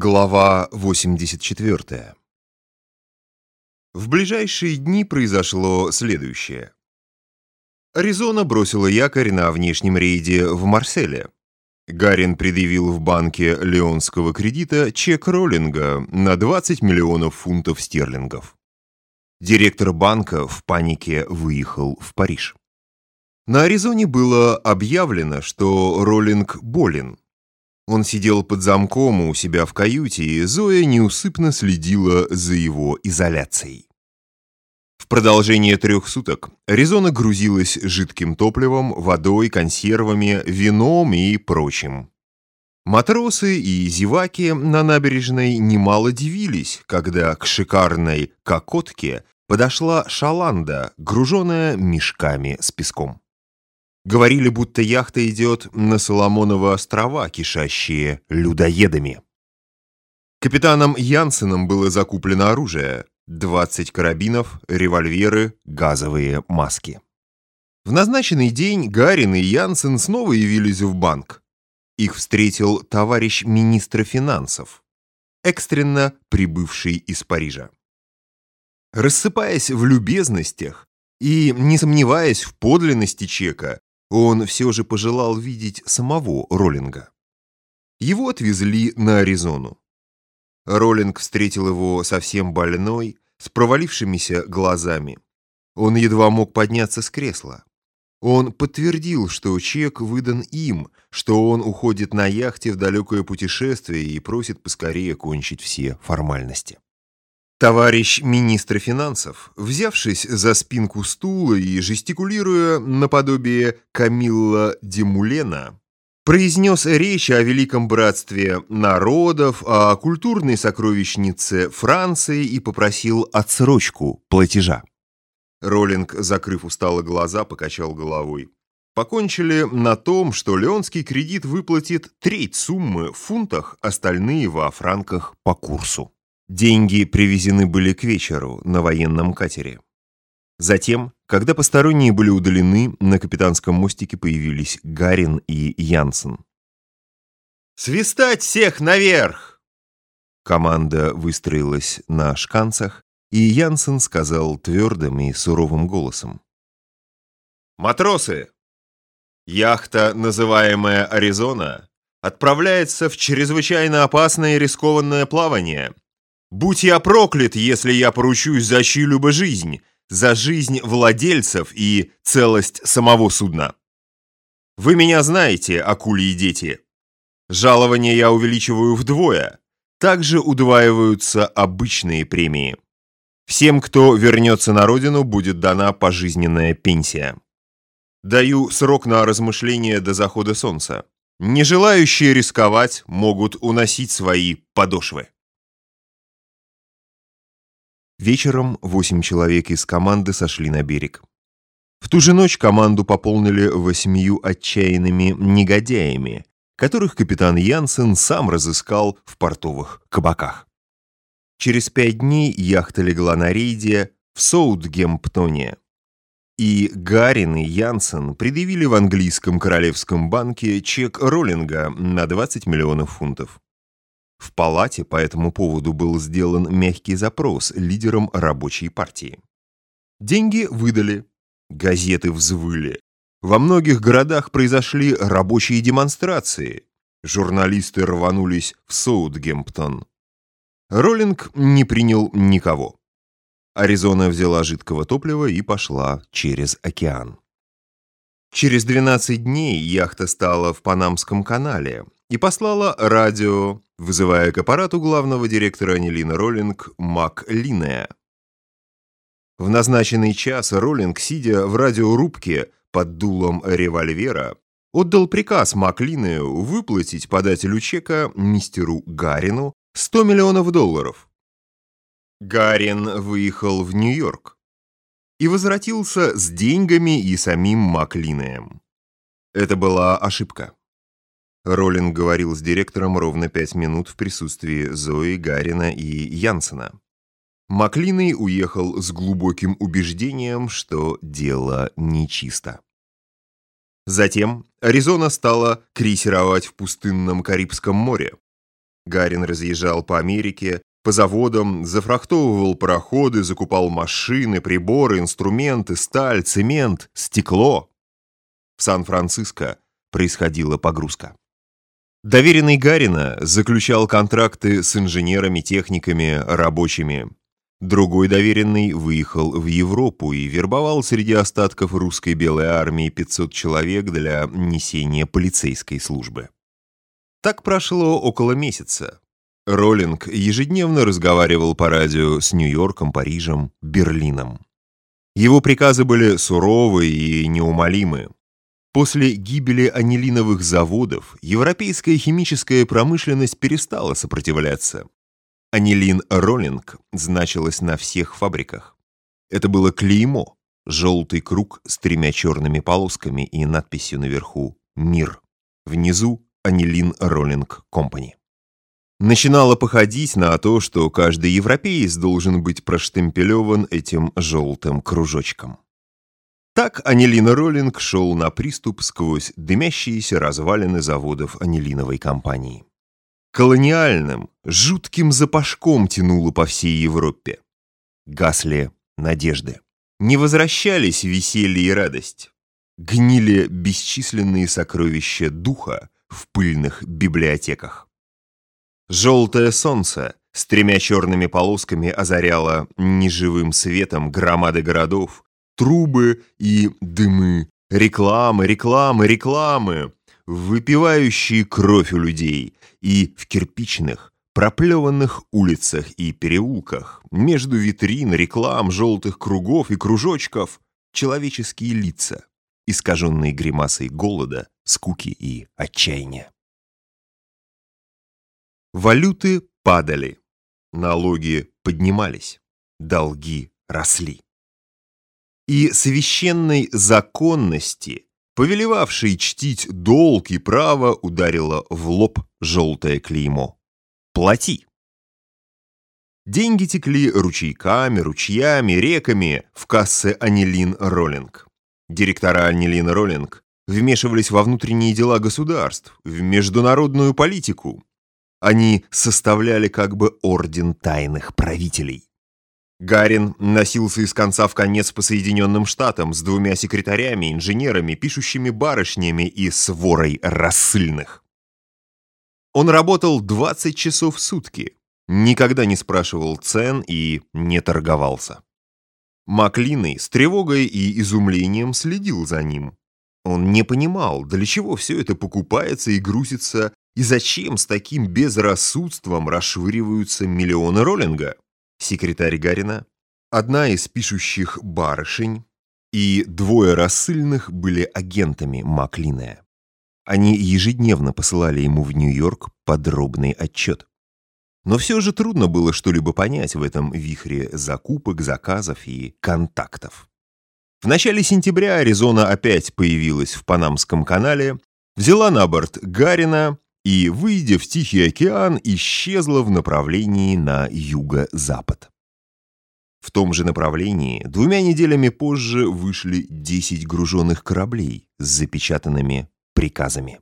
Глава 84 В ближайшие дни произошло следующее. Аризона бросила якорь на внешнем рейде в Марселе. Гарин предъявил в банке Леонского кредита чек роллинга на 20 миллионов фунтов стерлингов. Директор банка в панике выехал в Париж. На Аризоне было объявлено, что Роллинг болен. Он сидел под замком у себя в каюте, и Зоя неусыпно следила за его изоляцией. В продолжение трех суток Аризона грузилась жидким топливом, водой, консервами, вином и прочим. Матросы и зеваки на набережной немало дивились, когда к шикарной «кокотке» подошла шаланда, груженная мешками с песком. Говорили, будто яхта идет на Соломоновы острова, кишащие людоедами. Капитаном Янсеном было закуплено оружие, 20 карабинов, револьверы, газовые маски. В назначенный день Гарин и Янсен снова явились в банк. Их встретил товарищ министра финансов, экстренно прибывший из Парижа. Рассыпаясь в любезностях и не сомневаясь в подлинности чека, он все же пожелал видеть самого Роллинга. Его отвезли на Аризону. Роллинг встретил его совсем больной, с провалившимися глазами. Он едва мог подняться с кресла. Он подтвердил, что чек выдан им, что он уходит на яхте в далекое путешествие и просит поскорее кончить все формальности. Товарищ министр финансов, взявшись за спинку стула и жестикулируя наподобие Камилла Демулена, произнес речь о великом братстве народов, о культурной сокровищнице Франции и попросил отсрочку платежа. Роллинг, закрыв устало глаза, покачал головой. Покончили на том, что Леонский кредит выплатит треть суммы в фунтах, остальные во франках по курсу. Деньги привезены были к вечеру на военном катере. Затем, когда посторонние были удалены, на капитанском мостике появились Гарин и Янсен. «Свистать всех наверх!» Команда выстроилась на шканцах, и Янсен сказал твердым и суровым голосом. «Матросы! Яхта, называемая «Аризона», отправляется в чрезвычайно опасное и рискованное плавание – Будь я проклят, если я поручусь за чью-либо жизнь, за жизнь владельцев и целость самого судна. Вы меня знаете, акули и дети. Жалование я увеличиваю вдвое. Также удваиваются обычные премии. Всем, кто вернется на родину, будет дана пожизненная пенсия. Даю срок на размышление до захода солнца. Не желающие рисковать могут уносить свои подошвы. Вечером восемь человек из команды сошли на берег. В ту же ночь команду пополнили восьмию отчаянными негодяями, которых капитан Янсен сам разыскал в портовых кабаках. Через пять дней яхта легла на рейде в Соутгемптоне. И Гарин и Янсен предъявили в английском королевском банке чек роллинга на 20 миллионов фунтов. В палате по этому поводу был сделан мягкий запрос лидерам рабочей партии. Деньги выдали, газеты взвыли. Во многих городах произошли рабочие демонстрации. Журналисты рванулись в Соутгемптон. Роллинг не принял никого. Аризона взяла жидкого топлива и пошла через океан. Через 12 дней яхта стала в Панамском канале и послала радио вызывая к аппарату главного директора Анилина Роллинг Мак Линея. В назначенный час Роллинг, сидя в радиорубке под дулом револьвера, отдал приказ Маклинею выплатить подателю чека мистеру Гарину 100 миллионов долларов. Гарин выехал в Нью-Йорк и возвратился с деньгами и самим Маклинеем. Это была ошибка. Роллинг говорил с директором ровно пять минут в присутствии Зои, Гарина и Янсена. Маклиной уехал с глубоким убеждением, что дело нечисто. Затем Аризона стала крейсеровать в пустынном Карибском море. Гарин разъезжал по Америке, по заводам, зафрахтовывал пароходы, закупал машины, приборы, инструменты, сталь, цемент, стекло. В Сан-Франциско происходила погрузка. Доверенный Гарина заключал контракты с инженерами, техниками, рабочими. Другой доверенный выехал в Европу и вербовал среди остатков русской белой армии 500 человек для несения полицейской службы. Так прошло около месяца. Роллинг ежедневно разговаривал по радио с Нью-Йорком, Парижем, Берлином. Его приказы были суровы и неумолимы. После гибели анилиновых заводов европейская химическая промышленность перестала сопротивляться. Анилин Роллинг значилось на всех фабриках. Это было клеймо, желтый круг с тремя черными полосками и надписью наверху «Мир». Внизу Анилин Роллинг Компани. Начинало походить на то, что каждый европеец должен быть проштемпелеван этим желтым кружочком. Так Анилина Роллинг шел на приступ сквозь дымящиеся развалины заводов анилиновой компании. Колониальным, жутким запашком тянуло по всей Европе. Гасли надежды. Не возвращались веселье и радость. Гнили бесчисленные сокровища духа в пыльных библиотеках. Желтое солнце с тремя черными полосками озаряло неживым светом громады городов, трубы и дымы, рекламы, рекламы, рекламы, выпивающие кровь у людей, и в кирпичных, проплеванных улицах и переулках, между витрин, реклам, желтых кругов и кружочков, человеческие лица, искаженные гримасой голода, скуки и отчаяния. Валюты падали, налоги поднимались, долги росли и священной законности, повелевавшей чтить долг и право, ударило в лоб желтое клеймо. «Плати!» Деньги текли ручейками, ручьями, реками в кассы Анилин Роллинг. Директора Анилин Роллинг вмешивались во внутренние дела государств, в международную политику. Они составляли как бы орден тайных правителей. Гарин носился из конца в конец по Соединенным Штатам с двумя секретарями, инженерами, пишущими барышнями и сворой рассыльных. Он работал 20 часов в сутки, никогда не спрашивал цен и не торговался. Маклиной с тревогой и изумлением следил за ним. Он не понимал, для чего все это покупается и грузится, и зачем с таким безрассудством расшвыриваются миллионы роллинга секретарь Гарина, одна из пишущих барышень и двое рассыльных были агентами Маклинея. Они ежедневно посылали ему в Нью-Йорк подробный отчет. Но все же трудно было что-либо понять в этом вихре закупок, заказов и контактов. В начале сентября Аризона опять появилась в Панамском канале, взяла на борт Гарина и, выйдя в Тихий океан, исчезла в направлении на юго-запад. В том же направлении двумя неделями позже вышли 10 груженных кораблей с запечатанными приказами.